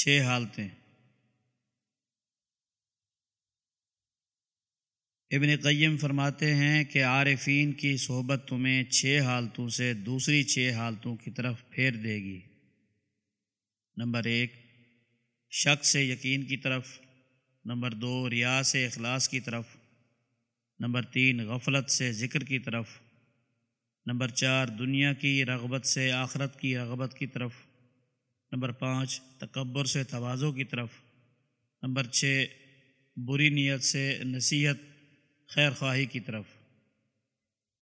چھ حالتیں۔ ابن قیم فرماتے ہیں کہ عارفین کی صحبت تمہیں چھ حالتوں سے دوسری چھ حالتوں کی طرف پھیر دے گی۔ نمبر ایک شک سے یقین کی طرف۔ نمبر دو ریا سے اخلاص کی طرف۔ نمبر تین، غفلت سے ذکر کی طرف۔ نمبر چار، دنیا کی رغبت سے آخرت کی رغبت کی طرف۔ نمبر پانچ، تکبر سے توازوں کی طرف۔ نمبر چھ، بری نیت سے نصیحت خیر خواہی کی طرف۔